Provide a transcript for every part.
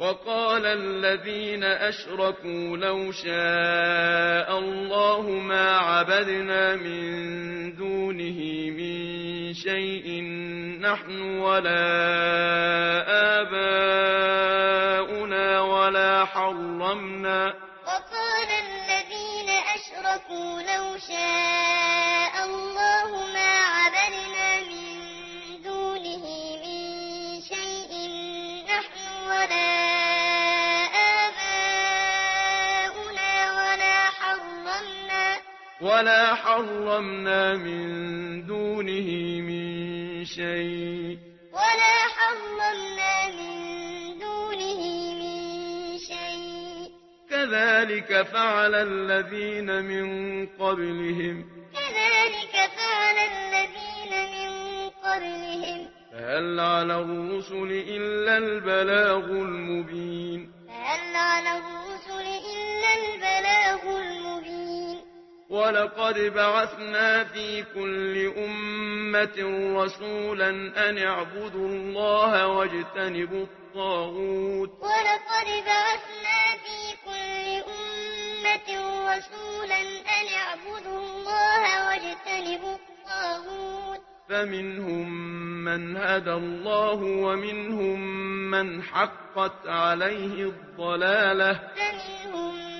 وقال الذين أشركوا لو شاء الله ما عبدنا من دونه من شيء نحن ولا آباؤنا ولا حرمنا وقال الذين أشركوا لو شاء الله ما عبدنا ولا حرمنا من دونه من شيء. ولا حرمنا من دونه من شيء. كذلك فعل الذين من قبلهم. كذلك فعل الذين من قبلهم. فهل على الرسل إلا البلاغ المبين. فهل على الرسل إلا البلاغ المبين ولقد بعثنا في كل أمة رسولا أن اعبدوا الله واجتنبوا الطاغوت. ولقد بعثنا في كل أمة رسولا أن اعبدوا الله واجتنبوا الطاغوت. فمنهم من هدى الله ومنهم من حقت عليه الضلالة. فمنهم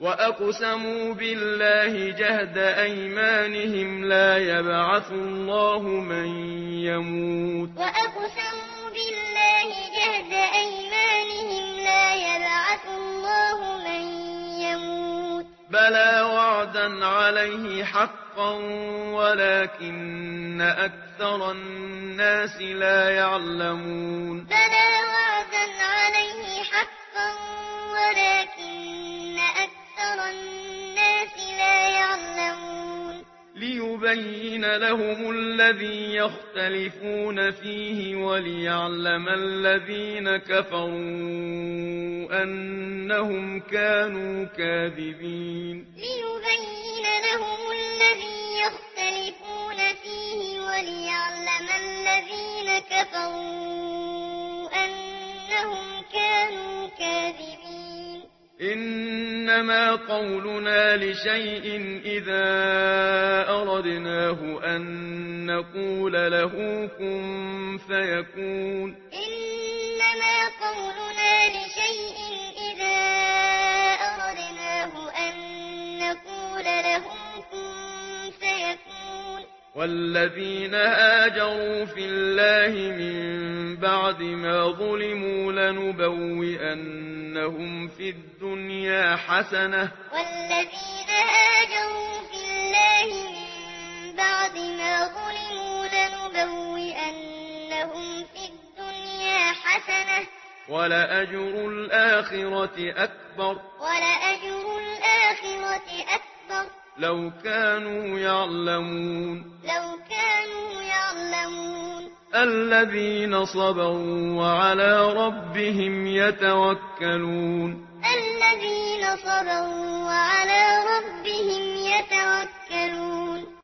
وأقسموا بالله جهد أيمانهم لا يبعث الله من يموت وأقسموا بالله جهد أيمانهم لا يبعث الله من يموت بلى وعدا عليه حقا ولكن أكثر الناس لا يعلمون بلى لِيُبَيِّنَ لَهُمُ الَّذِي يَخْتَلِفُونَ فِيهِ وَلِيَعْلَمَ الَّذِينَ كَفَرُوا أَنَّهُمْ كَانُوا كَاذِبِينَ. لِيُبَيِّنَ لَهُمُ الَّذِي يَخْتَلِفُونَ فِيهِ وَلِيَعْلَمَ الَّذِينَ كَفَرُوا أَنَّهُمْ كَانُوا كَاذِبِينَ. إن إنما قولنا لشيء إذا أردناه أن نقول له كن فيكون. إنما قولنا لشيء إذا أردناه أن نقول له والذين هاجروا في الله من بعد ما ظلموا لنبوئن إنهم في الدنيا حسنة. والذين هاجروا في الله من بعد ما ظلموا لنبوئنهم في الدنيا حسنة. ولأجر الآخرة أكبر. ولأجر الآخرة أكبر. لو كانوا يعلمون. لو كانوا يعلمون. الذين صبروا وعلى ربهم يتوكلون. الذين صبروا وعلى ربهم يتوكلون.